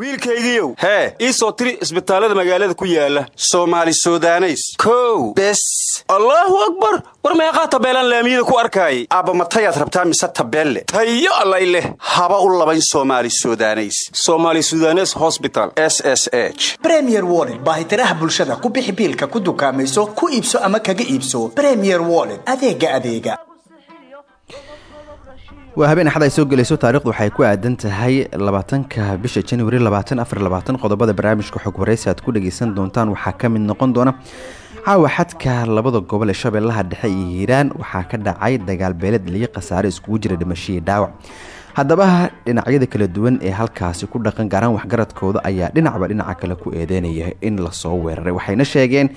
wiilkaygiiow hee ii soo tiri isbitaallada magaalada ku yaalla soomaali sudaneys. Kow. Bes. Allaahu akbar! War meeqaa tabeelaan laamiyada ku arkaayay aabba matayaad rabtaa mise tabeelle tayo allay leh. Haba u labayn soomaali sudaneys. Somaali sudanes hosbital s s h. Bremier wollet baahitiraha bulshada ku bixi biilka ku dukaamayso ku iibso ama kaga iibso. Bremier wollet adeega adeega waa habeen axad ay soo gelayso taarikhdu waxay ku aadan tahay labaatanka bisha januari labaatan qodobada barnaamijka xog waraysi aad ku dhageysan doontaan. Waxaa ka mid noqon doona caawa xadka labada gobol ee shabeellaha dhexe iyo hiiraan. Waxaa ka dhacay dagaal beeled liyo khasaare iskugu jira dhimashihii dhaawac. Haddaba dhinacyada kala duwan ee halkaasi ku dhaqan gaaraan waxgaradkooda ayaa dhinacba dhinaca kale ku eedeynaya in la soo weeraray. Waxayna sheegeen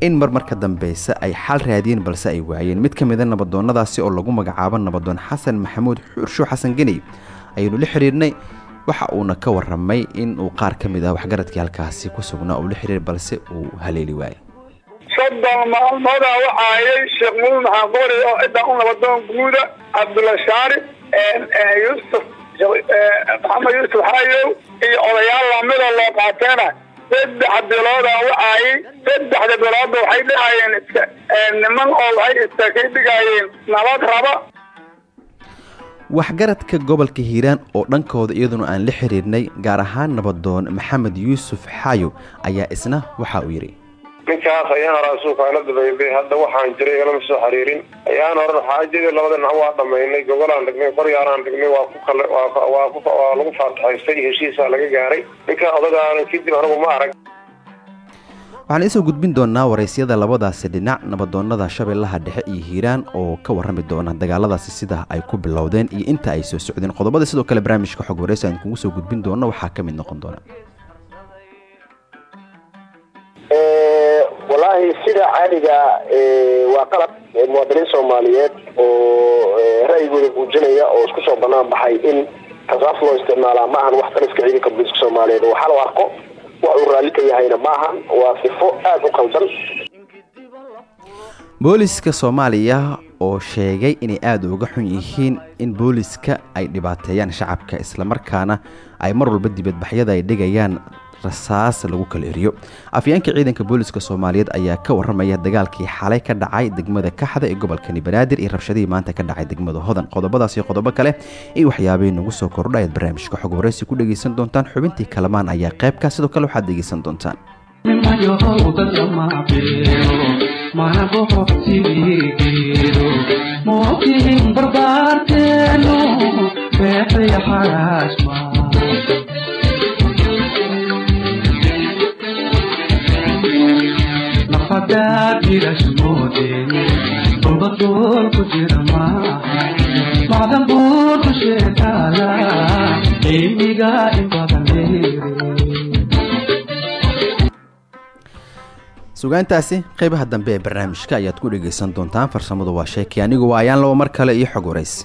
in mar marka dambeysa ay xal raadiyeen balse ay waayeen. Mid ka mida nabadoonnadaasi oo lagu magacaabo nabadoon xasan maxamuud xuursho xasan geney ayaynu la xiriirnay. Waxa uuna ka waramay in uu qaar ka mid ah waxgaradkii halkaasi ku sugnaa uu la xiriir balse uu haleeli waayey. Soddon maalmooda waxa ayay sheekh maxaan qori oo cidda u nabadoon guuda cabdulla shaari yuusuf maxamed yuusuf xaayow iyo odayaal lamida loo qaateena saddex bilooda wacaayay saddexda biloodba waxay dhigayeen niman oo waxay iskakay dhigayeen nabad raba. Waxgaradka gobolka hiiraan oo dhankooda iyaduna aan la xiriirnay gaar ahaan nabadoon maxamed yuusuf xaayow ayaa isna waxa uu yidhi ninkaas ayaan hore asuuka ala hadda waxaan jiray igalama soo xiriirin ayaan hore xaajadii labada dhinac waa dhamaynay gogolaan dhignay qoryaalaan dhignay waa ku kale waa lagu faataxaystay heshiisaa laga gaaray. Ninkan odagaana kadib anigu ma arag. Waxaan iisoo gudbin doonaa waraysyada labadaasi dhinac nabadoonnada shabeellaha dhexe iyo hiiraan oo ka warrami doona dagaaladaasi sida ay ku bilowdeen iyo inta ay soo socdeen. Qodobada sidoo kale barnaamijka xog waraysi aan kugu soo gudbin doono waxaa ka mid noqon doona wallaahi sida caadiga waa qalab muwaadiniin soomaaliyeed oo ra'yigooda muujinaya oo isku soo banaan baxay in rasaas loo isticmaalaa ma ahan wax taliska ciidanka booliiska soomaaliyeed. Waxaa loo arko wax uu raalli ka yahayna ma ahan waa sifo aada u qaldan booliska soomaaliya oo sheegay inay aada uga xun yihiin in booliska ay dhibaateeyaan shacabka islamarkaana ay mar walba dibadbaxyada ay dhigayaan rasaas lagu kala eriyo. Afyeenka ciidanka booliska soomaaliyeed ayaa ka waramaya dagaalkii xalay ka dhacay degmada kaxda ee gobolkani banaadir iyo rabshadihii maanta ka dhacay degmada hodan. Qodobadaas iyo qodobo kale iyo waxyaabay nagu soo kordha ayaad barnaamijka xog waraysi ku dhegeysan doontaan. Xubintii kalamaan ayaa qaybka sidoo kale waxaad dhegeysan doontaan sugaantaasi qeybaha dambe ee barnaamijka ayaad ku dhegeysan doontaan. Farsamadu waa sheekay anigu waa ayaan labo mar kale iyo xog waraysi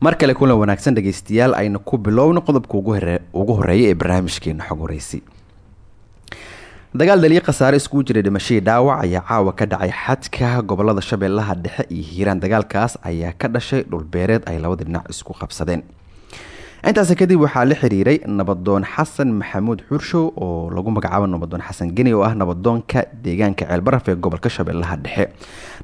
mar kale kulan wanaagsan dhegeystayaal aynu ku bilowno qodobka ugu hore- ugu horreeya ee barnaamijkeena xog horeysi dagaal daliyo khasaare iskugu jiray dhimashadii dhaawac ayaa caawa ka dhacay xadka gobollada shabeellaha dhexe iyo hiiraan. Dagaalkaas ayaa ka dhashay dhulbeereed ay labada dhinac isku qabsadeen intaasi kadib waxaa la xiriiray nabadoon xasan maxamuud xurshow oo lagu magacaabo nabadoon xasan geni oo ah nabadoonka deegaanka ceelbaraf ee gobolka shabeellaha dhexe.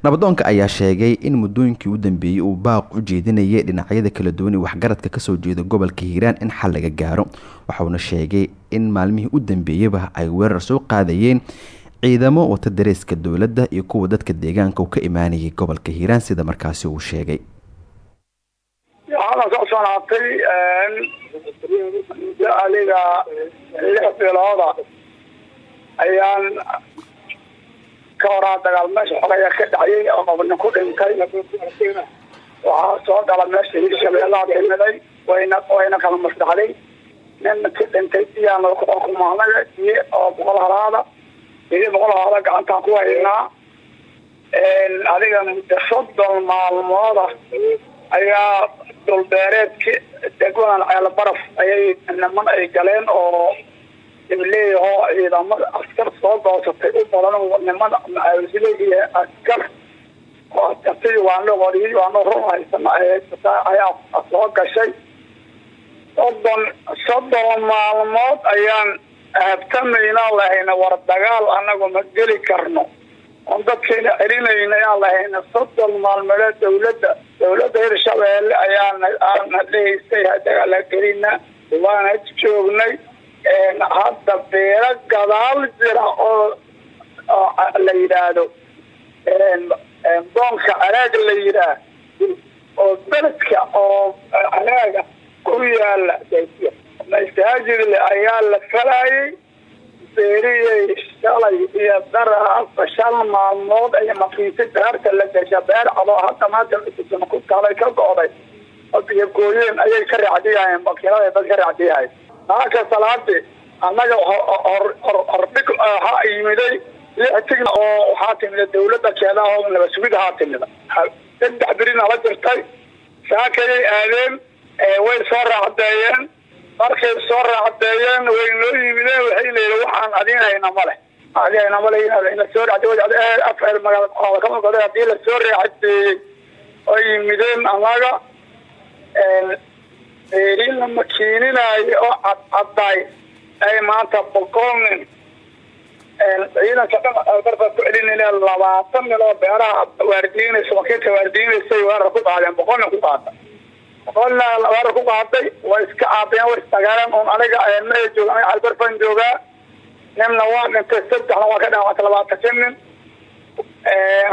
Nabadoonka ayaa sheegay in muddooyinkii u dambeeyey uu baaq u jeedinayay dhinacyada kala duwan ee waxgaradka ka soo jeeda gobolka hiiraan in xal laga gaaro waxauna sheegay in maalmihii u dambeeyeyba ay weerar soo qaadayeen ciidamo wata dareeska dowladda iyo kuwa dadka deegaanka uu ka imaanayay gobolka hiiraan sida markaasi uu sheegay waxaana soo soonaatay aliga lix bilooda ayaan ka horaa dagaal meesha xogaya ka dhacayay oo qabnin ku dhintay waxaa soo gala meesha hirshabeellaha timiday wayna wayna kala masdaxday nin ki dhintay iyaan kumaanaga iyo oo boqol halaada iyo boqol halaada gacantaan ku haynaa adiga muddo soddon maalmooda ayaa dhulbeereedki degmadan ceelbaraf ayay niman ay galeen oo leeyaho ciidamada askar soo goosatay. U badan niman macawisle iyo askar oo askartii waano qoriy waano run haysana ayaa soo gashay. Soddon soddon maalmood ayaan habtamayna lahayna war dagaal anagu ma geli karno oon dadkeena celinayna ayaan lahayna soddon maalmeed dawladda dawladda hirshabeelle ayaana aana dhehaysay dagaala gelina waana joognay. Hadda beero gadaal jira oo la yidhaahdo doonka caraag la yidhaah oo beledka oo caraaga ku yaalla masaajidle ayaa la falayay beeriyey shalay iyo daraasa shan maalmood ay makiisi beerta la gasha beer cadoo hadda maanta ku talay ka go'day. Iyo gooyeen ayay ka raacdiyahayeen makiinada dad ka raacdiyahay naaka salaadi annaga hordhig ha yimiday lix tigna oo waxaa timida dawladda keedaha oo nabasugid haa timida. Saddex birina la jirtay. Saakayay aadeen way soo raacdeeyeen markay soo raacdeeyeen way noo yimideen waxay leeyihiin waxaan adinhayna male adinhayna male ina soo afar magaala ka muuqda haddii la soo raacadeeyey oo yimideen annaga beerin la makiininaayo oo cadcadaay ay maanta boqol nin ciidanka dhan albarba ku celinayna labaatan nin oo beeraha waardiinaysa makiinta waardiinaysay weerar ku qaadeen boqol nin ku qaada boqolna weerar ku qaaday way iska caabiyeen way istagaaleen un aniga ma jooga aniga albarfan joogaa ninna waa dhintay saddexna waa ka dhaawactay labaatan nin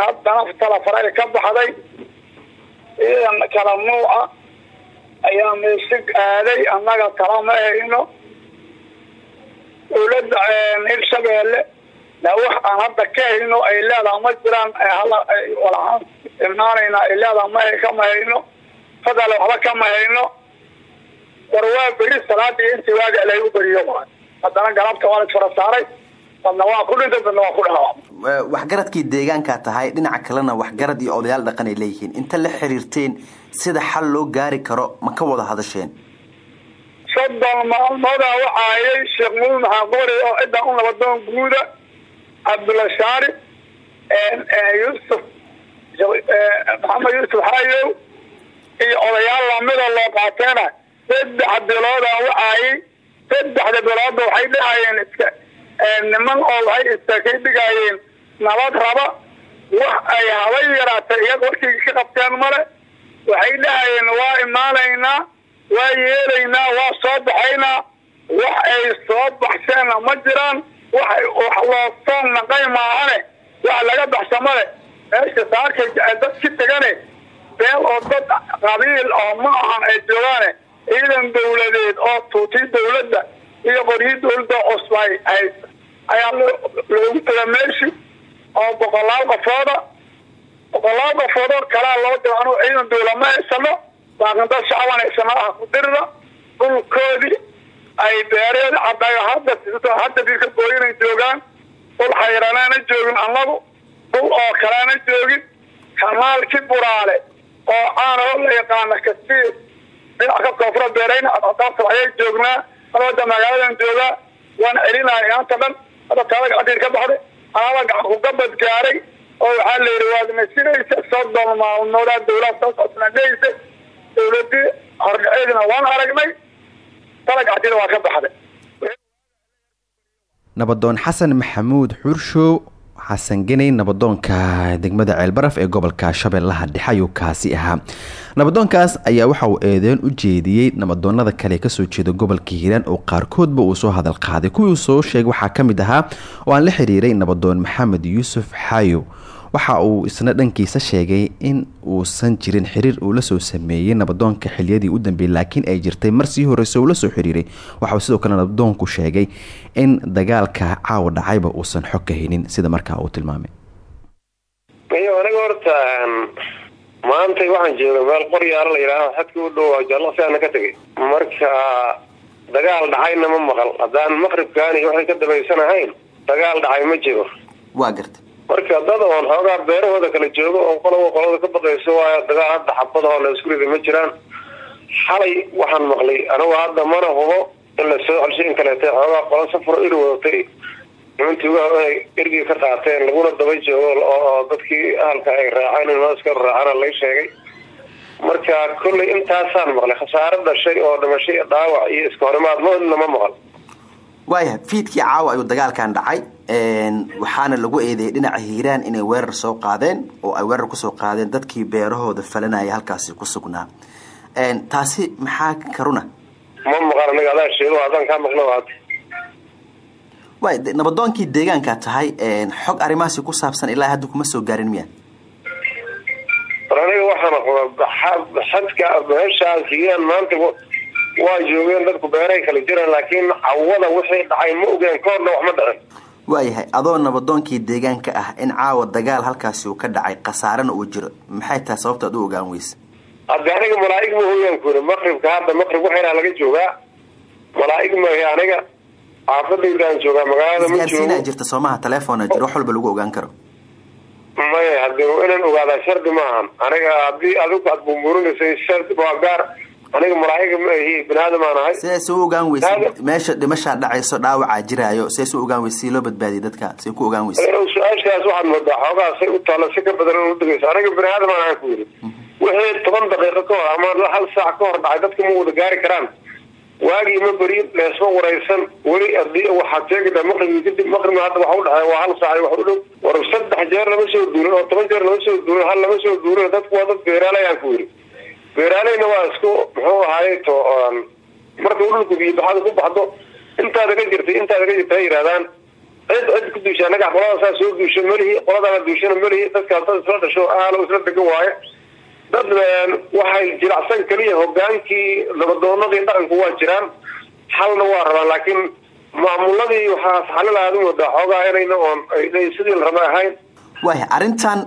haddana talafara ka baxday ciidan kala nuuca ayaa meesig aaday annaga tala ma hayno dawladda hirshabeelle na wax aan hadda ka hayno ay leedaha ma jiraan walaaan imaanayna ay leedaha ma kama hayno fadal waxba kama hayno war waa beri salaadii intii waaga ilahay u beriyo waay haddana galabta waa la fara saaray. Dadna waa ku dhintay dadna waa ku dhaawacmay waxgaradkii deegaankaa tahay dhinaca kalena waxgarad iyo odayaal dhaqan ay leeyihiin. Inta la xiriirteen sida xal loo gaari karo ma ka wada hadasheen? Soddon maalmooda waxaayay sheekh muud maxamed qori oo ciddan u nabadoon guuda cabdulla shaari yuusuf maxamed yuusuf xayow iyo odayaal lamida loo qaateena saddex bilooda waxaayay saddexda biloodba waxay dhahayeen iska niman oo waxay iskakay dhigayeen nabad raba wax ay habay yaraatay iyaga warkii ka qabteen male waxay dhahayeen waa imaanaynaa waa yeelaynaa waa soo baxaynaa wax ay soo baxseenna ma jiraan waxay wax loo soo naqay maahane wax laga baxsa male. Meesha saarkay dad ki tegane beel oo dad qabiil oo ma ahan ay joogaane ciidan dawladeed oo tuuti dawladda iyo qoryi dawladda cusbay ahayd ayaa loogu taga meeshi oo boqolaal qofooda boqolaal qofood oo kalaa loo diro anugu ciidan dawla ma haysano laakiin dad shacaban haysano ah ku dirida dhulkoodii ay beereed cadhayo hadda hadda dilka gooyinay joogaan dhul xayranaana joogin annagu dhul oo kaleana joogin kanaalkii buraale oo caana oo la yaqaana kasiir dhinac ka koonfura beerayna cadcadaasab ayay joognaa hadda magaaladan joogaa waan celinaya yaanta dhan. Hadda taada gacdiir ka baxday anaada gacan kugabad gaaray oo waxaa la yidhi waad nasinaysa soddon maalmoodaa dawlad soo socosnadheysa dawladii hordhaceedina waan aragnay tada gacdiina waa ka baxday. Nabadoon xasan maxamuud xurshow xasan geney nabadoonka degmada ceelbaraf ee gobolka shabeellaha dhexe ayuu kaasi ahaa. Nabadoonkaas ayaa waxa uu eedeyn u jeediyey nabadoonada kale ka soo jeeda gobolka hiiraan oo qaarkoodba uu soo hadal qaaday. Kuwii soo sheegay waxaa ka mid ahaa oo aan la xiriiray nabadoon maxamed yuusuf xaayo waxa uu isna dhankiisa sheegay in uusan jirin xiriir uu la soo sameeyey nabadoonka xiliyadii u dambeeyey laakiin ay jirtay mar sii horeyse uu la soo xiriiray. Waxauu sidoo kale nabadoonku sheegay in dagaalka caawa dhacayba uusan xog ka haynin sida markaa uu tilmaamay. Iyo aniga horta maantay waxaan jooga meel qoryaala la yidhaaho xadka u dhow jallasi ana ka tegay marka dagaal dhacayna ma maqal. Haddaan maqribkaani waxay ka dabaysanahayn dagaal dhacay ma jiro. Waa garta marka dad oon xoogaa beerahooda kala joogo oo qoloba qolada ka baqayso waayo dagaal hadda xabada oo la isku rida ma jiraan. Xalay waxaan maqlay anigu hadda mana hubo in la soo celshay in kaleeta xoogaa qolo safaro iri wadatay nimantii uga ergii ka qaateen laguna daba joogo oo dadkii ahalka ay raaceen in iska raacana lay sheegay. Marka kollay intaasaan maqlay khasaare dhashay oo dhimashay dhaawac iyo iska horimaad moodna ma maqal waayahay fiidkii caawa ayuu dagaalkan dhacay waxaana lagu eedeeyay dhinaca hiiraan inay weerar soo qaadeen oo ay weerar ku soo qaadeen dadkii beerahooda falanaya halkaasi ku sugnaa taasi maxaa karuna ma maqal aniga sheego haddaan kaa waata waay nabadoonkii deegaanka tahay xog arrimahaasi ku saabsan ilaa hadda kuma soo gaarin miya war aniga waxaan xadka meeshaas hiiraan maanta waa joogeen dadku beeray kala jiraan laakiin cawada wixii dhacay ma ogeen koorna wax ma dhicin. Waayahay adoo nabadoonkii deegaanka ah in caawa dagaal halkaasi uu ka dhacay khasaarana uu jiro maxay tahay sababta ad u ogaan weyse? Hadde aniga malaaig ma hooyaan ku yiri maqribka hadda maqrib waxayna laga joogaa. Malaaig mahe aniga xaafadaydaan joogaa magaalada ma joogo. jirta soomaha telefoona jiro wax walba lagu ogaan karo. Maya hadde inaan ogaadaa shardi maahan aniga haddii adigu aad bumbuurinaysay shardi waa gaar aniga malaa'iga ma ahi ahay. Se u ogaan weyse meesha dhimashaa dhacayso dhaawacaa jiraayo. Se u ogaan weyse si loo badbaadiyay dadka. See ku ogaan weyse Ee, su'aashaas waxaad moodaa xoogaa say u taalla si ka badan in udhigayso aniga binaadamaan ahay ku yiri wixii toban daqiiqo ka hor ama hal saac ka hor dhacay dadka ma wada gaari karaan. Waagii ma berin leesma waraysan. Weli waxaad sheegaysaa maqribkii kadib maqribna hadda waxa udhexeeya waa hal saac wax u dhow war saddex jeer lama soo duulin oo toban jeer lama soo duulin hal lama soo duulin dadku waa dad beeraaleyaan ku yiri beeraaleyna waa isku muxuu ahaay to oon marka uu dhulku biyo baxada ku baxdo intaada ka jirtay intaada ka jirta ha yidhahdaan cid cid ku duusha anaga qolada saa soo duusha melihi qoladana duushana melihi dadkaas dad isla dhasho aalo isla degan waaye dad een, waxay jiracsan keliya hogaankii nabadoonadii dhaqanku waa jiraan xalna waa rabaan laakiin maamuladii waxaa xalilaad moodaa xoogaa inayna oon inay sidii la raba ahayn. Waaya arrintan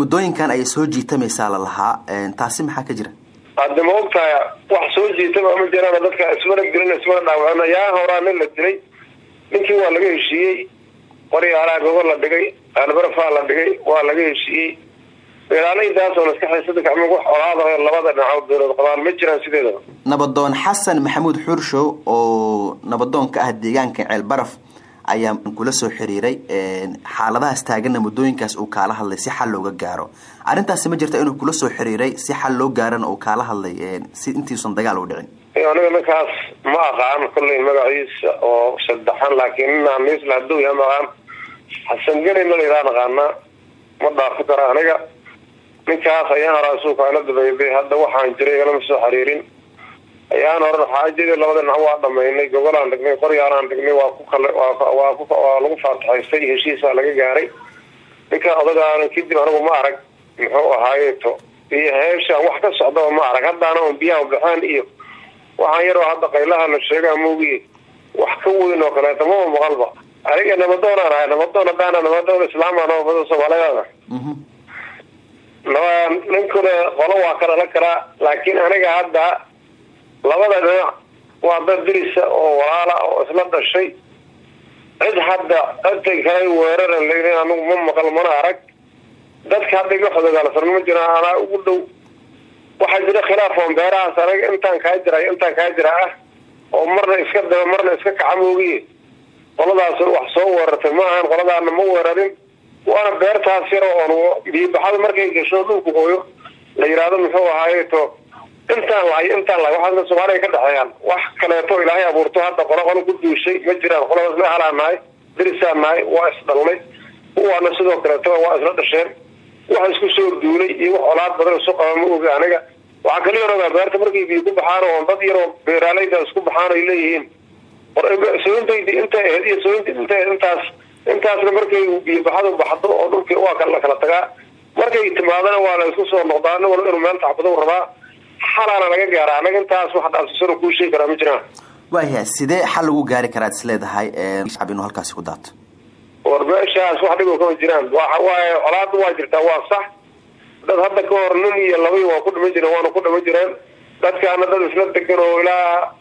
muddooyinkan ayay soo jiitamaysaa la lahaa taasi maxaa ka jira hadda ma ogtahay wax soo jiitaba ma jiraan dadka ismana dilin ismana dhaawacin yaa la dilay ninkii waa laga heshiiyey. Qoryaalaha gogol la dhigay albarafaa la dhigay waa laga heshiiyey. Beeraaleydaasoo gacmo wax olaada labada dhinacood dowlad qabaan ma jiraan sideedaba nabadoon xasan maxamuud xuurshow oo nabadoon ka ah deegaanka ceelbaraf ayaa kula soo xiriiray xaaladahaas taaganna muddooyinkaas uu kaala hadlay si xal looga gaaro arrintaasi ma jirta inuu kula soo xiriiray si xal loo gaarana uu kaala hadlay si intiisan dagaal u dhicin. Aniga ninkaas ma aqaan kollay magaciisa oo saddexan laakiin ninaan niisla hadduu yaha maqaan xasan geni ma layidhaha naqaanaa ma dhaafi karo aniga? Ninkaas ayaan horaa suuka ila dabaybay hadda waxaan jiray igalama soo xiriirin. Ayaan horan xaajadii labada dhinac waa dhamaynay gogolaan dhignay qoryaalaan dhignay waa ku kale waa lagu faataxaystay heshiisaa laga gaaray. Ninkaan odagaana kadib anigu ma arag muxuu ahaaye to iyo heesha wax ka socdaba ma arag haddaana biyaha baxaan iyo waxaan yaroo hadda qaylaha la sheegaa moogiye wax ka weyn oo kaleeto maba maqalba. Aniga nabadoonaan ahay nabadoon haddaana nabadoon islaamaan oo bada soomaaliyaada naba ninkuna qolo waa ka dhalan karaa laakiin aniga hadda labada dhinac waa dad dirisa oo walaala oo isla dhashay. Cid hadda intay kale weeraran layidhi anigu ma maqal mana arag dadka hadda iga xodogaalsan ma jiraan anaa ugu dhow. Waxaa jira khilaaf oon beerahaas anaga intaan kaa jira intaan kaa jira ah oo marna iska daba marna iska kaca moogiye qoladaas wax soo weerartay ma ahan qoladaana ma weerarin. Waana beertaas yar oon biyobaxada markay gasho dhulku hooyo la yidhaahdo muxuu ahaaye to intaan lahay intaan lahay waxaasna soomaaliya ka dhexeeyaan. Wax kaleeto ilaahay abuurto hadda qolo qolo ku duushay ma jiraan. Qoladaas la halaa nahay dirisaan nahay waa isdhalnay kuwaana sidoo kaleeto waa isla dhasheen wax isku soo duulay iyo wax colaad badan isu qaba ma ogi aniga. Waxaa kaliya ogaa beerta markay biyo ku baxaan oo dad yaroo beeraaleyda isku baxaan ay leeyihiin. Soointaydi intay ahayd iyo sooint intay ahayd intaas intaasna markay biyobaxadu baxdo oo dhulkii waa kala kala tagaa. Markay timaadana waa la isku soo noqdaa nin walba inuu meel taxbado rabaa. Xalaana laga gaara anaga intaas wax dhaafsasano kuu sheegi karaa ma jiraan. Waayahay sidee xal lagu gaari karaad is leedahay shacab inuu halkaasi ku daato war wax dhibo kama jiraan. Waxa waaye colaada waa jirtaa waa sax. Dad hadda ka hor nin iyo labay waa ku dhiman jireen waana ku dhiman jireen. Dadkaana dad isla degan oo ilaa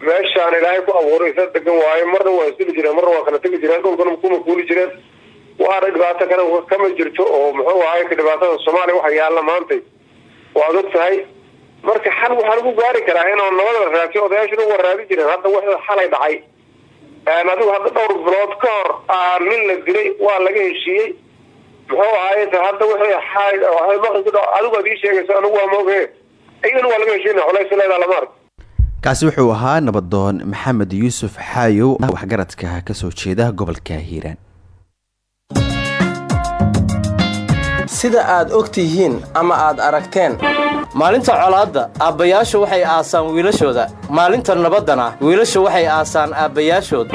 meeshaan ilaahay ku abuuray isla degan waayo marna waa isdili jireen marna waa kala tegi jireen dhulkana kuma kuuli jireen. Waana dhibaato kale kama jirto oo muxuu ahay dhibaatada soomaaliya waxa yaalla maantay. Waad og tahay. Marka xal waxaa lagu gaari karaa inuu nabada la raadiyo odayaashuna waa raadi jireen. Hadda w xalay dhacay adigu hadda dhowr bilood ka hor la dilay waa laga heshiiyey. Muxuu ahaay hadda adigu aad ii anigu waa maoge iyagana waa laga heshiina culays leedaa lama kaasi wuxuu ahaa nabadoon maxamed yuusuf xaayow waxgaradka ka soo jeeda gobolka hiiraan sida aad og tihiin ama aad aragteen. Maalinta colaadda aabbayaashu waxay aasaan wiilashooda. Maalinta nabaddana wiilashu waxay aasaan aabbayaashood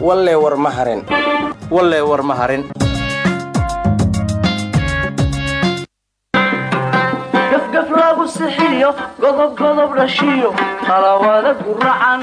wallee war ma harin. Wallee war ma harin. Gafgaf lagu sixiyo godob godob dhashiyo qalawada guracan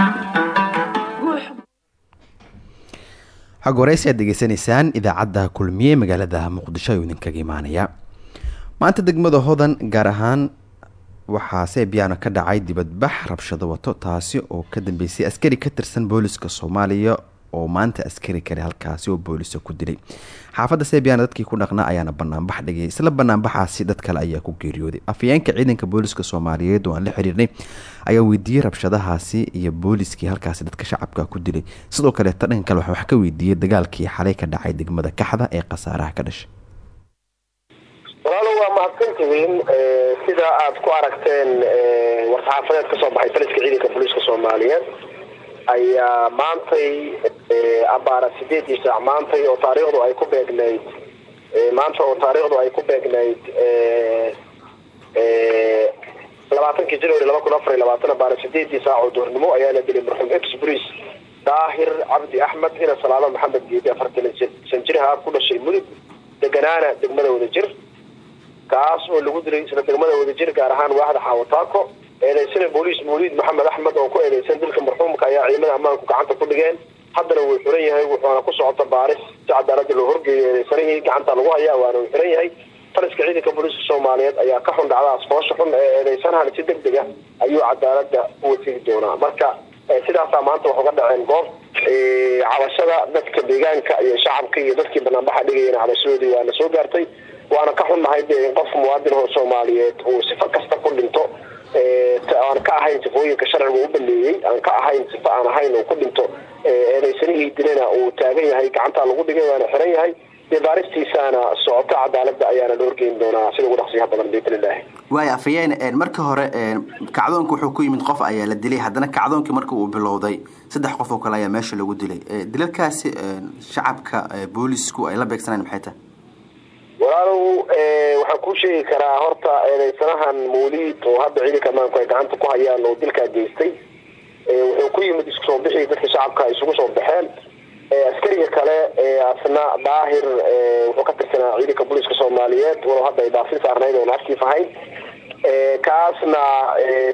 xog waraysi aad degeysanaysaan idaacadda kulmiye magaalada muqdisho ayuu idinkaga imaanaya maanta degmada hodan gaar ahaan waxaa seebiyaano ka dhacay dibadbax rabshado wato taasi oo ka dambeysay askari ka tirsan booliska soomaaliya oo maanta askari kale halkaasi oo boolisa ku dilay. Xaafadda seebiyaana dadkii ku dhaqnaa ayaana banaanbax dhigay isla banaanbaxaasi dad kale ayaa ku geeriyooday. Afayeenka ciidanka booliska soomaaliyeed oo aan la xiriirnay ayaa weydiiyey rabshadahaasi iyo booliskii halkaasi dadka shacabka ku dilay. Sidoo kaleeta dhanka kale wax ka weydiiyey dagaalkii xalay ka dhacay degmada kaxda ee khasaaraha ka dhashay. Waa mahadsantihiin sida aad ku aragteen war-saxaafadeed ka soo baxay taliska ciidanka booliiska soomaaliyeed ayaa maantay abaara sideedii saac maantay oo taariikhdu ay ku beegnayd maanta oo taariikhdu ay ku beegnayd labaatankii january laba kun afar iyo labaatan abaara sideedii saac oo duurnimo ayaa la dilay marxuum exbris daahir cabdi axmed ina salaado maxamed geedi afartan san jiraha ku dhashay mudug deganaana degmada wadajir kaas oo lagu dilay isla degmada wadajir gaar ahaan waaxda xaawataako eedeysana booliis mawliid maxamed axmed oo ku eedeysan dilka marxuumka ayaa ciidamada ammaanku gacanta ku dhigeen. Haddana wuu xiran yahay wuxuuna ku socota baaris si cadaalada loo horgeeyo eedeysanihii gacanta lagu hayaa waana uu xiran yahay. Taliska ciidanka booliiska soomaaliyeed ayaa ka xun dhacdaas foosha xun ee eedeysanahan si deg deg ah ayuu cadaalada u wasigi doonaa. Marka sidaasaa maanta wax uga dhaceen goob cabashada dadka deegaanka iyo shacabka iyo dadkii banaanbaxa dhigayana cabashadoodii waana soo gaartay. Waana ka xunnahay dee in qof muwaadin oo soomaaliyeed uu sifo kasta ku dhinto aan ka ahayn sifooyinka sharciga u baneeyey aan ka ahayn sifo aan ahayn uu ku dhinto eedaysanihii dilana uu taagan yahay gacantaa lagu dhigay waana xiran yahay. Dee baaristiisaana socoto cadaalada ayaana la horgeyn doonaa sida ugu dhaqsiyaha badan biidnillahi waaya afhayeen marka hore kacdoonka wuxuu ku yimid qof ayaa la dilay. Haddana kacdoonkii marka uu bilowday saddex qof oo kale ayaa meesha lagu dilay. Dilalkaasi shacabka boolisku ay la beegsanayan maxay tahay walaalow waxaan kuu sheegi karaa horta eedaysanahan mawliid oo hadda ciidanka ammaanku ay gacanta ku hayaan oo dilkaa geystay. Wuxuu ku yimid isku soo bixii dadka shacabka isugu soo baxeen. Askariga kale asna daahir wuxuu ka tirsanaa ciidanka booliiska soomaaliyeed. Walow hadda ay daafin saarnayd oon afkiif ahayn kaasna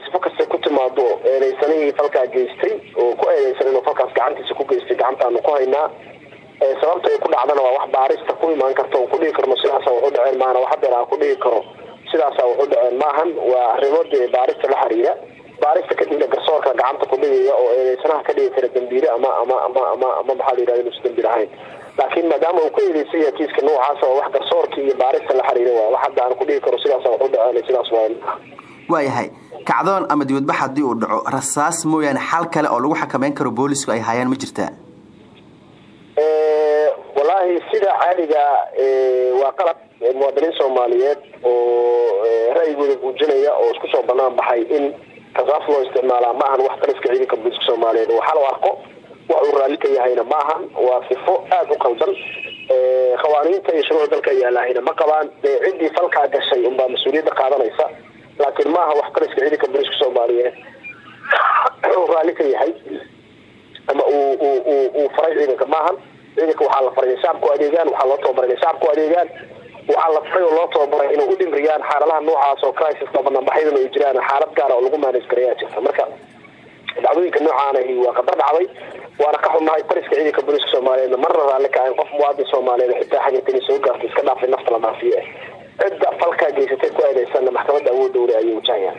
sifo kasta ku timaado eedaysanihii falkaa geystay oo ku eedeysan inuu falkaas gacantiisa ku geystay gacantaanu ku haynaa sababta ay ku dhacdana waa wax baarista ku imaan karta oo kudhigi karno sidaasa waxu dhaceen maahana wax hadeer aan kudhigi karo. Sidaasa waxu dhaceen maahan waa arrimo dee baarista la xiriira. Baarista kadibna garsoorka gacanta kudhigaya oo eedeysanaha ka dhigi kara dambiile ama ama ama ama ama maxaa la yirahda inuusa dambi lahayn laakiin maadaama uu ku eedeysan yahay kiiska noocaasa waa wax garsoorka iyo baarista la xiriira waa wax hadda aan kudhigi karo sidaasa waxu dhaceen sidaas waa waayahay kacdoon ama dibadbax haddii uu dhaco rasaas mooyaane xal kale oo lagu xakameyn karo boolisku ay hayaan ma jirtaa wallaahi sida caadiga waa qalab muwaadiniin soomaaliyeed oo ra'yigooda muujinaya oo isku soo banaan baxay in rasaas loo isticmaalaa. Ma ahan wax taliska ciidanka booliiska soomaaliyeed. Oo xal arko wax uu raalli ka yahayna. Ma ahan waa sifo aada u qaldan. Qawaaniinta iyo shuruuc dalka yaalahayna ma qabaan dee ciddii falkaa gashay unbaa mas'uuliyadda qaadanaysa. Laakiin ma aha wax taliska ciidanka booliiska soomaaliyeed uu raalli ka yahay ama uu faray ciidanka. Maahan ciidanka waxaa la faray shacabku adeegaan waxaa loo tababaray shacabku adeegaan waxaa la faray oo loo tababaray inay u dhimriyaan xaaladaha noocaas oo crisis banaanbaxyaduna ay jiraan xaalad gaara oo lagu maaneys garayaa jirta. Marka dhacdooyinka noocaanahi waa qadar dhacday waana ka xunnahay taliska ciidanka booliiska soomaaliyeedna. Marna raalli ka ahayn qof muwaadin soomaaliyeed xitaa xaginta inay soo gaarto iska dhaafay nafta la dhaafiye. Cidda falkaa geysatay ku eedeysanna maxkamadda awood ayay wajahayaan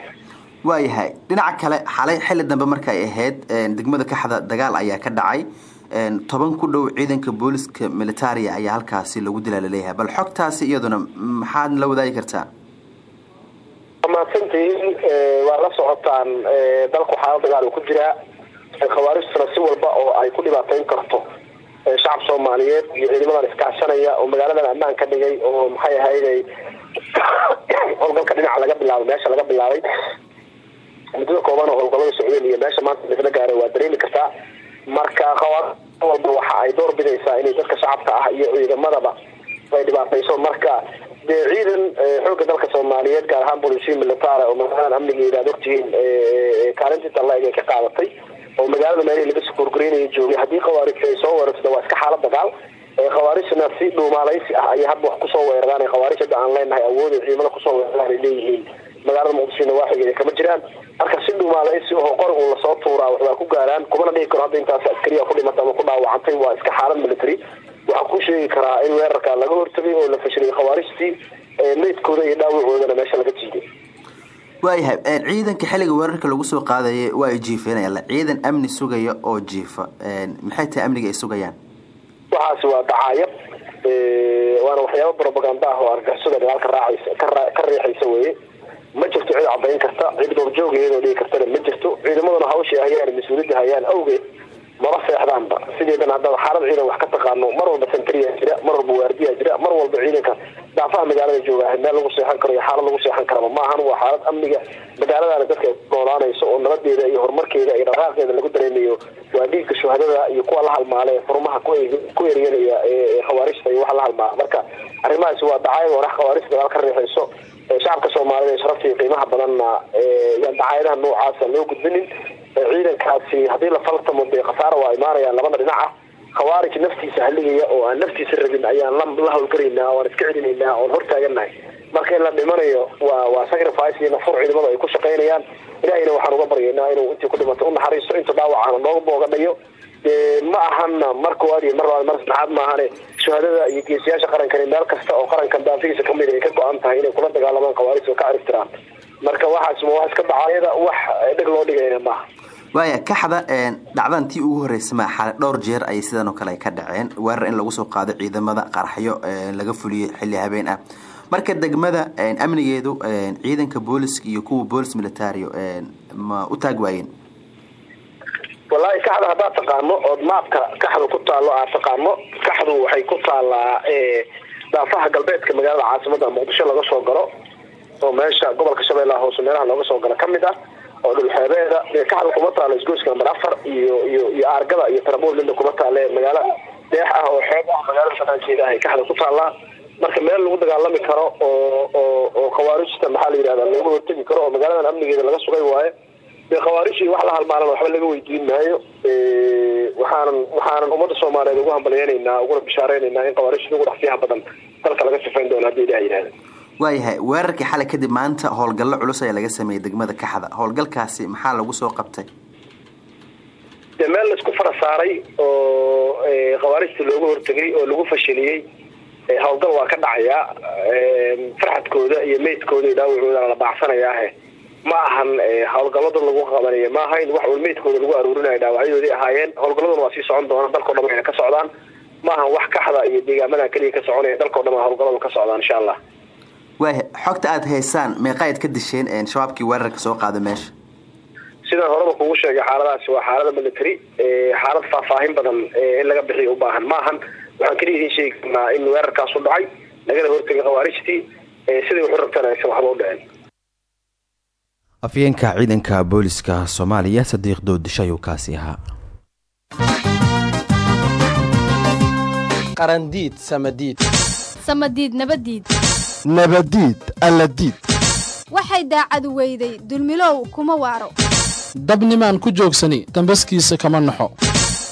waayahay dhinaca kale xalay xilli dambe marka ay ahayd degmada kaxda dagaal ayaa ka dhacay toban ku dhow ciidanka booliska militaria ayaa halkaasi lagu dilaa la leeyahay bal xogtaasi iyaduna maxaad la wadaagi kartaa? Mahadsantihiin waa la socotaan dalku xaalad dagaal uu ku jiraa khawaarijtuna si walba oo ay ku dhibaateyn karto shacab soomaaliyeed iyo ciidamadan iskaashanaya oo magaaladan ammaan ka dhigay oo maxay ahayday howlgalka dhinaca laga bilaabay meesha laga bilaabay. Muddada kooban oo howlgallada socdeen iyo meesha maanta laisla gaaray waa dareemi kartaa marka walba waxa ay door bidaysaa inay dadka shacabka ah iyo ciidamadaba ay dhibaatayso. Marka dee ciidan xoogga dalka soomaaliyeed gaar ahaan bolisiya militare oo magaaladan amnigeeda ad ogtihiin kaalintii tallaeg ay ka qaadatay oo magaalada meelihii laga sukuurgaraynaya joogay. Haddii khawaarijta ay soo weerartada waa iska xaalad dagaal khawaarijna si dhuumaalaysi ah ayay hadba wax ku soo weeraraan. Khawaarij hadda aan leenahay awooda ciidamada ku soo weeraraan leeyihiin. Magaalada muqdisho nawaaxigeeda kama jiraan marka si dhuumaalaysi oo qori uu la soo tuuraa waxbaa ku gaaraan kumana dhigi karo hadda intaas askariya ku dhimata ama ku dhaawacantay waa iska xaalad military. Waxaan ku sheegi karaa in weerarka laga hortagay oo la fashilay khawaarijtii meydkooda iyo dhaawacoodana meesha laga jiiday. Waayahay ciidanka xilliga weerarka lagu soo qaadaya waa ay jiifeenayaan ciidan amni sugaya oo jiifa maxay tahay amniga ay sugayaan? Waxaasi waa dacaayad waana waxyaaba propaganda ah oo argixisada dagaalka raacaysa ka riixaysa weye ma jirto cid cadayn karta cid goobjoog iyadoo dhigi kartana ma jirto. Ciidamaduna hawshay hayaan mas'uuliyadda hayaan awgeed maba seexdaanba. Sideedan haddaad xaalad ciidan wax ka taqaano mar walba sentariya jira mar walba waardiya jira mar walba ciidanka daafaha magaalada jooga meel lagu seexan karo iyo xaalad lagu seexan karaba ma ahan waa xaalad amniga magaaladana dadka noolaanayso oo nabadeeda iyo horumarkeeda iyo dhaqaaqeeda lagu dareemayo. Waa dhiigga shuhadada iyo kuwa la halmaala ee furmaha ku eryanaya khawaarijta iyo waxa la halmaala. Marka arrimahaasi waa dacaayad warax khawaarijta dagaal ka riixayso shacabka soomaalida sharafta iyo qiimaha badanna yaan dacaayadaha noocaasa loo gudbinin ciidankaasi haddii la faltamo dee khasaara waa imaanayaan labada dhinac ah khawaarij naftiisa haligaya oo aan naftiisa rabin ayaan la hawlgaraynaa oaan iska celinaynaa oon hortaaganahay marka in la dhimanayo waa waa sacrifice iyo nafur ciidamada ay ku shaqaynayaan. Ilahayna waxaan uga baryaynaa inuu intii ku dhimato u naxariisto inta dhaawacana nooga boogadhayo dee ma ahana mar koowaad iyo mar labaad mar saddexaad maahane shuhadada iyo geesiyaasha qarankani meel kasta oo qarankan daafihiisa ka mid ay ka go-an tahay inay kula dagaalamaan khawaarijta oo ka ciribtiraan marka waxaas waa iska dacaayada wax dheg loo dhigayna maaha waaya kaxda dhacdan tii ugu horreysa ma xale dhowr jeer ayay sidan kale ka dhaceen. Weerar in lagu soo qaado ciidamada qaraxyo laga fuliyey xilli habeen ah. Marka degmada amnigeedu ciidanka booliska iyo kuwa boolis militario ma u taag waayeen wallaahi kaxda haddaad taqaano ood maabka kaxda ku taalo aad taqaano kaxdu waxay ku taalaa daafaha galbeedka magaalada caasimada muqdisho laga soo galo oo meesha gobolka shabeellaha hoose meelaha looga soo galo ka mid ah oo dhulxeebeeda dee kaxda kuma taalo isgoyska namber afar iyo iyo iyo aargada iyo taraboolina kuma taale magaalo deex ah oo xeeb ah magaalada banaankeeda ah ay kaxda ku taallaa marka meel lagu dagaalami karo oo oo oo khawaarijta maxaa la yidhahda looga hortegi karo oo magaaladan amnigeeda laga sugay waaye dee khawaarij iyo wax la halmaalan waxba laga weydiin maayo. Waxaanan waxaanan ummadda soomaaliyeed ugu hambalyeynaynaa uguna bishaareynayna in khawaarijta ugu dhaqsiyaha badan dalka laga sifayn doono haddii ilaha yidhahda waayahay weerarkii xalay kadib maanta howlgallo culus ayaa laga sameeyey degmada kaxda. Howlgalkaasi maxaa lagu soo qabtay? Dee meel la isku fara saaray oo khawaarijta looga hortegay oo lagu fashiliyey howlgal waa ka dhacayaa. Farxadkooda iyo meydkooda iyo dhaawacooda la baacsanayaahe ma ahan howlgallo dad lagu qabanaya ma ahayn wax meydkooda lagu aruurinayo dhaawacyadoodii ahaayeen. Howlgalladuna waa sii socon doona dalkao dhan wayna ka socdaan. Ma ahan wax kaxda iyo deegaamadan keliya ka soconaya dalkao dhan howlgalladu ka socdaan insha allah. Waaya xogta aada haysaan meeqaayd ka disheen shabaabkii weerarka soo qaada meesha? Sidaan horeba kugu sheegay xaaladaasi waa xaalada military xaalad faahfaahin badan in laga bixiyo ubaahan maahan waxaan keliya idiin sheegi karnaa in weerarkaasu dhacay lagana hortegay khawaarijtii siday wuxu rabtana aysan waxba u dhicin afyeenka ciidanka booliska soomaaliya sadiiq doodisho ayuu kaasi ahaa. Qarandiid samadiid. Samadiid nabadiid. Nabadiid alladiid. Waxay daacadu weyday dulmilow kuma waaro. Dabnimaan ku joogsani dambaskiisa kama naxo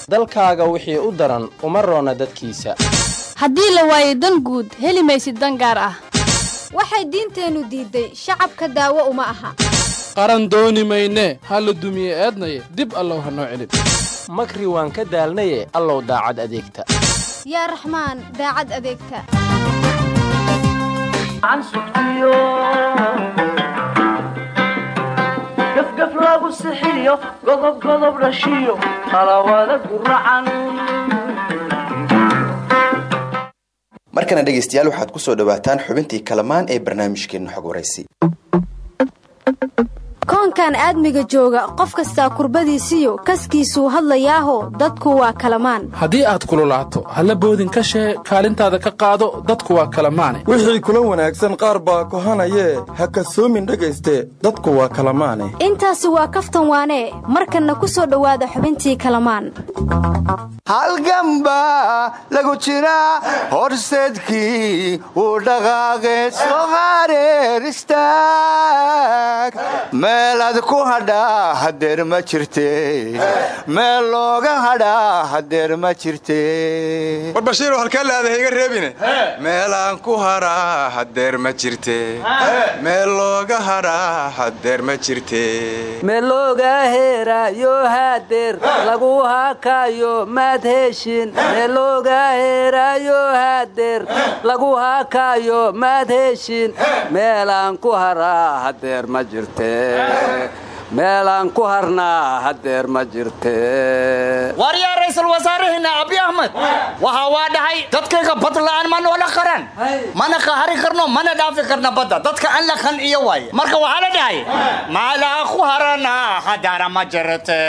dalkaaga wixii u daran uma roona dadkiisa. Haddii la waayo dan guud heli maysid dan gaar ah. Waxay diinteennu diidday shacabka daawo uma aha qaran dooni maynee ha la dumiye eednaye dib allow ha noo celin. Makri waan ka daalnaye allow daacad adeegta. Yaa raxmaan daacad adeegta. Gafgaf lagu sixiyo godob godob dhashiyo talawada guracan markana dhegaystayaal waxaad ku soo dhowaataan xubintii kalamaan ee barnaamijkeenna xog waraysi koonkan aadmiga jooga qof kastaa kurbadiisiyo kaskiisuu hadlayaaho dadku waa kalamaan. Haddii aad kululaato halla boodin ka shee kaalintaada ka qaado dadku waa kalamaane wixii kula wanaagsan qaar baa kohanayee ha kasoomin dhegayste dadku waa kalamaane. Intaasi waa kaftan waanee markanna ku soo dhowaada xubintii kalamaan. Halgamba lagu jiraa horseedkii uu dhaqaaqe soo hareer istaag meelaad ku hadhaa hadeer ma jirte meel looga hadhaa hadeer ma jirte war bashiirow halkaa la aada hayga reebine meelaan ku hadhaa hadeer ma jirte meel looga hadhaa hadeer ma jirte meelooga heeraayo hadeer lagu hakayo maad heshin meelooga heeraayo hadeer lagu hakayo maad heshin meelaan ku haraa hadeer ma jirte meelaan ku harnaa hadeer ma jirte. Waryaa raysal wasaaraheena abi ahmed waxa waa dhahay dadkayga badla'aan ma noola qaran mana qahari karno mana dhaafi karna badda. Dadka an la qanciyo waaye marka waxaa la dhahay maalaa ku harana hadeera ma jirte.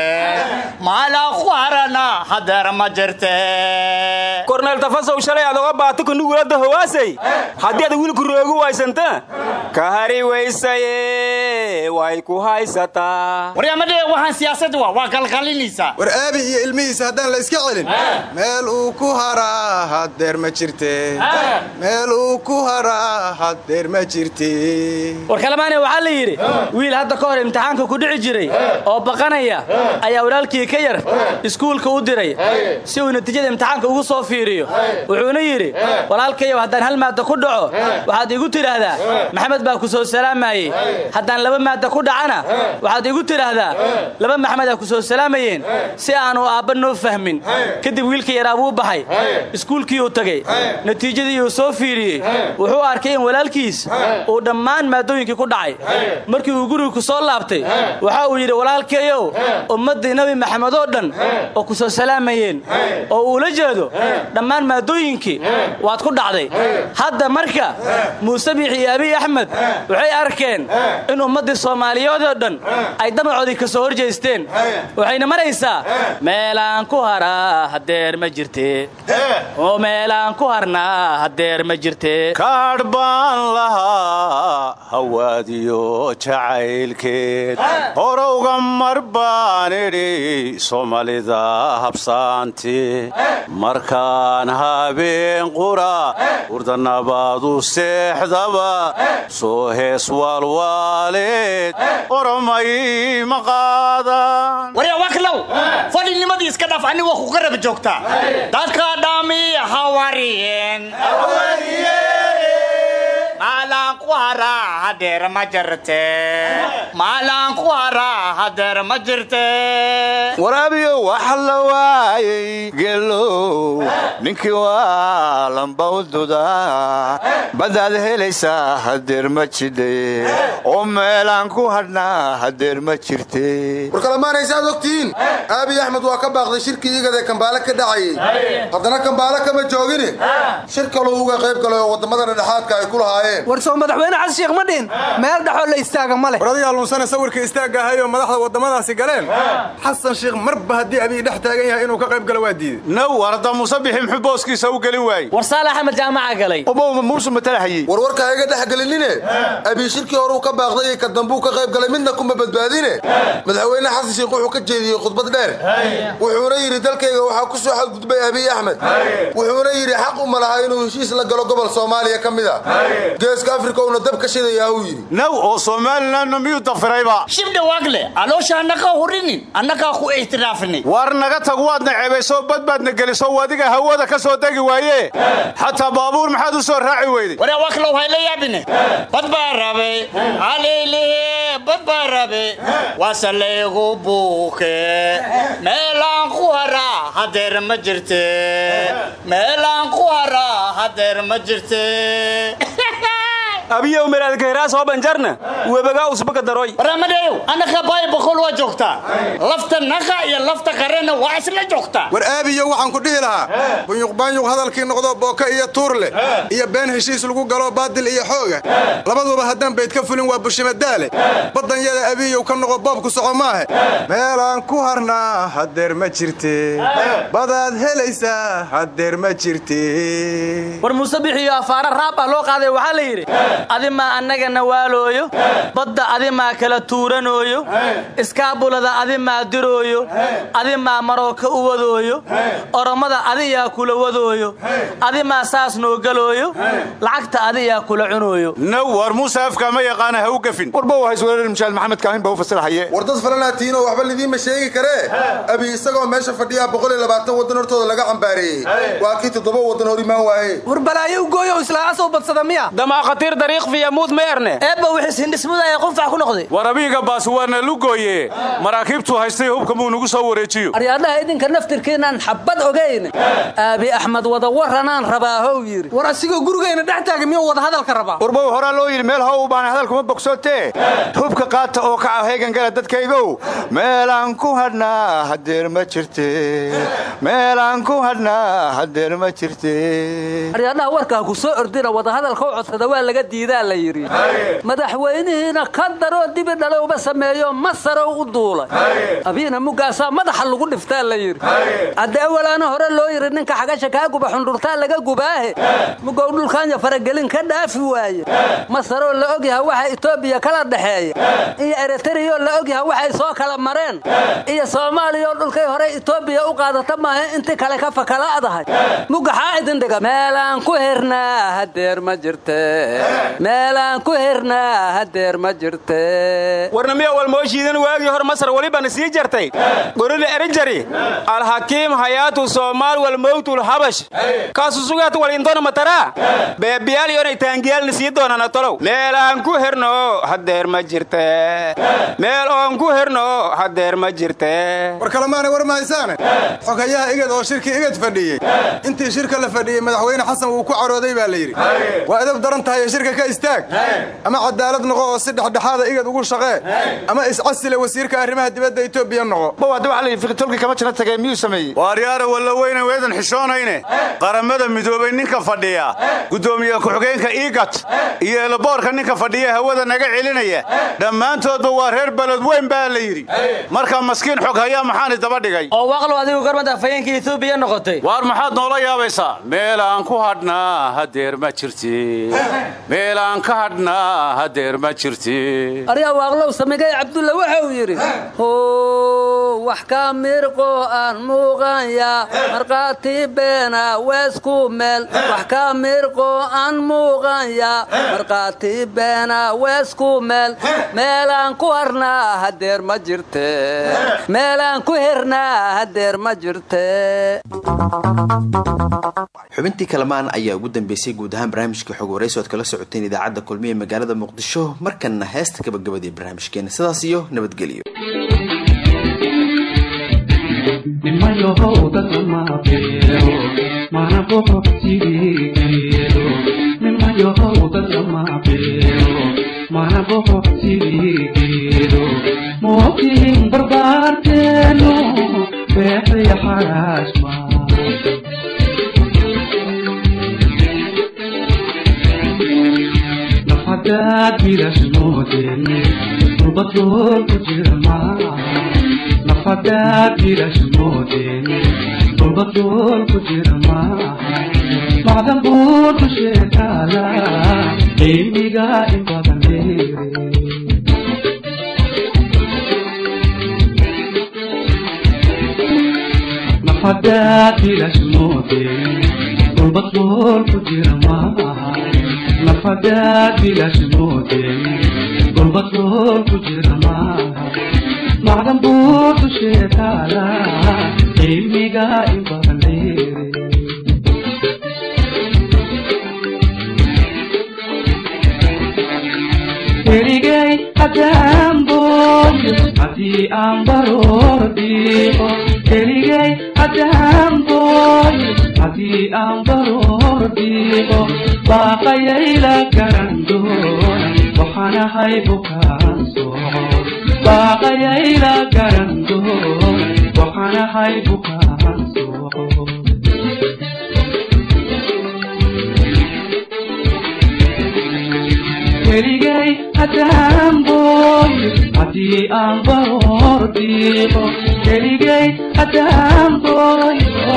Maalaa ku harana hadeera ma jirte. Korneel tafasow shalay aad oga baata kunugulada hawaasay haddii aad wiilku roogu waysanta ka hari weysaye way ku haysataa waryamadhee waxaan siyaasadda waa waa qalqalinaysaa war aabi iyo ilmihiisa haddaan la iska celin. Meel uu ku haraa hadeer ma jirte. Meel uu ku haraa hadeer ma jirte. War kalamaane waxaa la yidhi wiil hadda ka hor imtixaanka ku dhici jiray oo baqanaya ayaa walaalkii ka yar iskuulka u diray. Si uu natiijada imtixaanka ugu soo fiiriyo wuxuuna yidhi walaalkayow haddaan hal maadda ku dhaco waxaad igu tidhaahdaa maxamed baa ku soo salaamayey haddaan laba maadda ku dhacana waxaad igu tidhaahdaa laba maxmed aa ku soo salaamayeen. Si aanu aabba noo fahmin kadib wiilka yaraa buu baxay iskuulkii uu tegey natiijadii uu soo fiiriyey wuxuu arkay in walaalkiis uu dhammaan maadooyinkii ku dhacay. Markii uu guriga ku soo laabtay waxa uu yidhi walaalkeeyow ummaddii nebi maxamed oo dhan oo ku soo salaamayeen oo uula jeedo dhammaan maadooyinkii waad ku dhacday. Hadda marka muuse biix iyo abiy axmed waxay arkeen in ummaddii soomaaliyeed oo dhan ay damacoodii ka soo horjeesteen. Waxayna maraysaa meelaan ku haraa hadeer ma jirte. Oo meelaan ku harnaa hadeer ma jirte. Kaadh baan lahaa hawaadiyo jacaylkeed. Horowga mar baan idhi soomaalida habsaanti. Markaan habeen qura urdanabaadu seexdaba. Soo hees waalwaaleed oromay ma qaadaan warya waklow fadhinimadii iska dhaaf anigoo ku garab joogtaa dadka dhami hawariyeen waraabiyo waxa la waayey geelow ninkii waa lambawduda badaad helaysaa hadeer ma jidhe oo meelaan ku hadhnaa hadeer ma jirte warkalamaanaysa aad ogtihiin aabiy axmed waa ka baaqday shirkii igadae kambaale ka dhacayey haddana kambaale kama joogine shir kaluu uga qayb galay oo waddammada dhexaadka ay ku lahaayeen. War soo madaxweyne xasan sheekh ma dhihin meel dhexoo la istaaga ma leh. War adigaa lunsane sawirka istaagga ahay oo madaxda waddamadaasi galeen. Xasan sheekh marba haddii abiy dhex taagan yahay inuu ka qayb galo waa diiday now warda musabixi muxuu booskiisa u gelin waayey? War saalax axmed jaamaca galay. Obowma muusu matalahayey warwarka hayga dhex gelinine abiy shirkii horuu ka baaqday ka dambuu ka qayb galay midna kuma badbaadine? Madaxweyne xasan sheekh wuxuu ka jeediyey khudbad dheer. Wuxuuna yidhi dalkayga waxaa ku soo xadgudbay abiy axmed. Wuxuuna yidhi xaq uma laha inuu heshiis la galo gobol soomaaliya ka mid a geeska afrika uuna dab ka shidayaa uu yidhi. Now oo somalilanna miyuu dafirayba? Shibdha waagle aloosha annagaa hurinin annagaa ku ixtiraafnay war naga tag waadna ceebayso bad baadna geliso adiga hawada ka soo degi waaye. Xataa baabuur maxaad u soo raaci weyday. Waryaa waklow hayla yaabine. Bad baa rabe aliilihe bad baa rabe waase laygu buuke. Meelaan ku haraa hadeer ma jirte meelaan ku haraa hadeer ma jirte abiyow meraadkahiraas oo banjarna? Webagaa usbaka daroy. Waramadeeyow annaka baay boqol waa joogtaa lafta naqa iyo lafta qarena waa isla joogtaa war aabiyo waxaan ku dhihi lahaa bunyuqbaanyuq hadalkii noqdo booka iyo tuur leh iyo been heshiis lagu galo baadil iyo xooga. Labaduba haddaan bayd ka fulin waa bushimadaale badanyada abiyow ka noqo boobku soco maahe meelaan ku harnaa hadeer ma jirte badaad helaysaa hadeer ma jirte war muuse bixiyo afaara raab ah loo qaaday waxaa la yidhi adimaa annagana waalooyo badda adimaa kala tuuranooyo iskaabulada adimaa dirooyo adimaa marooka u wadooyo oromada adiyaa kula wadooyo adimaa saas noo galooyo lacagta adiyaa kula cunooyo. Now war muuse afka ma yaqaana ha u gafin warba waa isweerar mishaal maxamed kaahin baa u fasirahaye war dad falanaatiinoo waxba lidiinma sheegi karee abiy isagoo meesha fadhiyaa boqol iyo labaatan waddan hortooda laga cambaareeyey waa kii toddoba waddan hor imaan waaye war balaayo u gooyo islaacasow badsada miya eebba wixis hindhismuda ee qunfac ku noqday. War abiiga baas waana lugooye maraakiibtuu haystay hubka muu nagu soo wareejiyo. Aryaadhaha idinka naftirkiinaan xabad ogayn aabi axmed wada waranaan rabaahow yidhi. War asigoo gurigayna dhex taaga miyuu wada hadalka rabaa? Warbow horaa loo yidhi meel how u baana hadalkuma bogsootee? Hubka qaata oo kaca heegangala dadkaygow. Meelaan ku hadhnaa hadeer ma jirte. Meelaan ku hadhnaa hadeer ma jirte. Aryaadhaha warkaa ku soo ordina wadahadalka u codsada waa laga diidaa la yidhi. Madaxweynihiina ka daroo dibi dhalowba sameeyo masarow u duulay abiina mugaasaa madaxa lagu dhiftaa la yidhi. Hadde awalaana hore loo yidhi ninka xagasha kaa guba xundhurtaa laga gubaahe. Mugow dhulkaanya faragelin ka dhaafi waaye. Masaroo la ogyaha waxa etoobiya kala dhexeeya iyo eritriyoo la ogyaha waxay soo kala mareen. Iyo soomaaliyaoo dhulkay horey etoobiya u qaadata maahe inti kale ka fakala'dahay mugaxaa idindhiga meelaan ku hirnaa hadeer ma jirte meelaan ku hirnaa hadeer ma jirte. Warna miya walmooshiidan waagii hor masar welibana sii jartay gorida erijari alxakiim hayaatu soomaal walmowtul habash. Kaasu sugaat walintona mataraa beebiyaal iyonay taangiyaalna sii doonana tolow meel aan ku herno hadeer ma jirte. Meel oon ku herno hadeer ma jirte. War kalemaana war mahaysaane xogayaha igad oo shirkii igad fadhiyey. Intii shirka la fadhiyey madaxweyne xasan wuu ku carooday baa la yidhi. Waa edab daran tahay xilka ka istaag. Ama cadaalad noqo oo si dhexdhexaada igad ugu shaqee. Ama iscasile wasiirka arrimaha dibadda etoobiya noqo. Bawada waxa la yidhi fiqitolkii kama jina tagee miyuu sameeyey? Waaryaara walla weynan weedan xishoonayne. Qaramada midoobay ninka fadhiya. Guddoomiye ku-xigeenka iigat iyo eelaboorka ninka fadhiya hawada naga celinaya. Dhammaantoodba waa reer beled weyn baa la yidhi. Marka maskiin xog hayaa maxaani daba dhigay? Oo waaqlow adigu garmad afhayeenka etoobiya noqotay. Waar maxaad noola yaabaysaa? Meel aan ku hadhnaa hadeer ma jirti meel aan ka hadhnaa hadeer ma jirti. Aryaa waaqlow samigay cabdulla waxa uu yidhi how wax ka mirqo aan muuqanya markhaati beena weesku meel. Wax ka mirqo aan muuqanya markhaati beena weesku meel. Meelaan ku harnaa hadeer ma jirte. Meelaan ku hernaa hadeer ma jirte. Xubintii kalamaan ayaa ugu dambeysay guud ahaan barnaamijka xog waraysi ood kala socoteen idaacadda kulmiye magaalada muqdisho markanna heesta gabagabadii barnaamijkeena. Sidaas iyo nabadgelyo bilasmoodeen rubadool ku jirma nafadaad badan leere nafadaad bilasmoodeen rubadool ku ku jirma macdan buur dusheetaala cilmiga in badan leere keligay haddaan booyo haddii aan baroor dhiiqo keligay haddaan booyo haddii aan baroor dhiiqo baaqayayla garan doona waxaan ahay bukaan soco baaqayayla garan doona waxaan ahay bukaan soco keligay haddaan booyo haddii aan baroor dhiiqo keligay haddaan booyo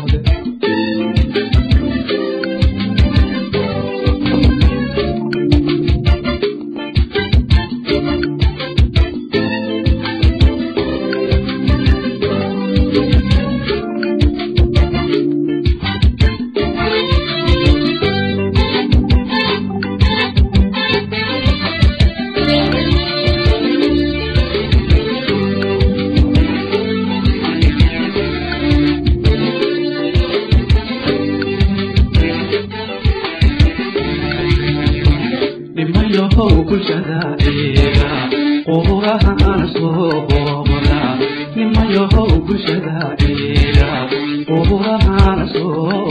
dhimayohow bulshada eega quburahaan soo booqda nimayohow bulshada eega quburahaan soo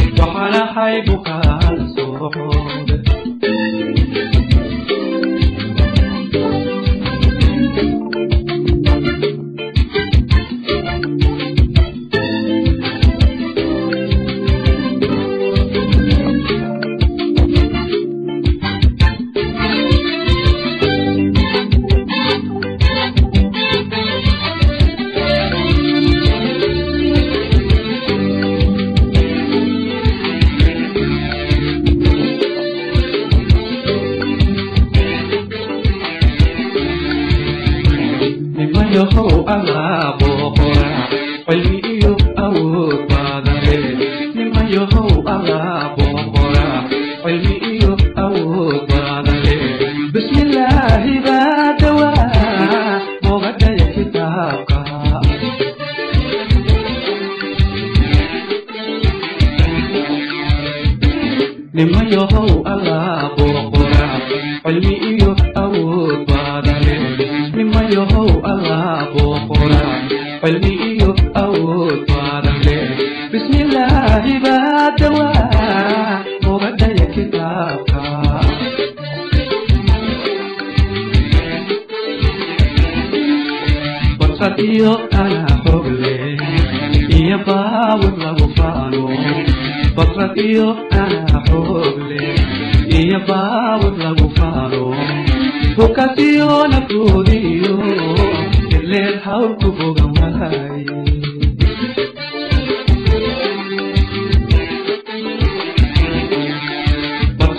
waxaan ahay bukaan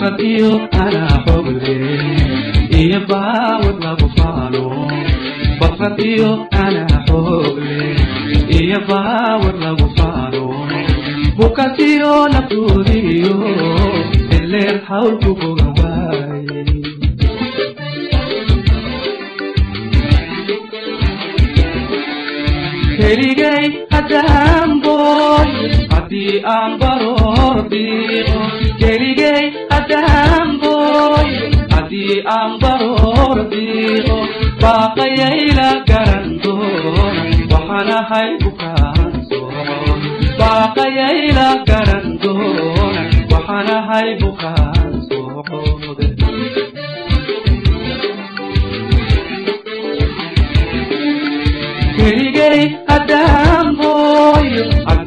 barsad iyo anaa xogle iyo baawir lagu faano barsad iyo anaa xogle iyo baawir lagu faano bukasiyo naftoodiyo ileen hawlku bogan wahay keligay haddaan booy haddii aan baroor diiqo keligay haddaan booy haddii aan baroor diiqo baaqayayla garan doon waxaan ahay bukaan soon baaqayayla garan doon waxaan ahay bukaan soode keligay haddaan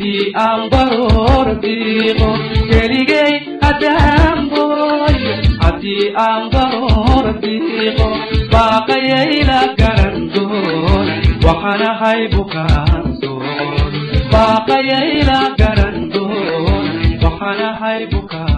haddii aan baroor diiqo keligay haddaan booy haddii aan baroor diiqo baaqayayla garan doon waxaan ahay bukaan soon baaqayayla garan doon waxaan ahay bukaan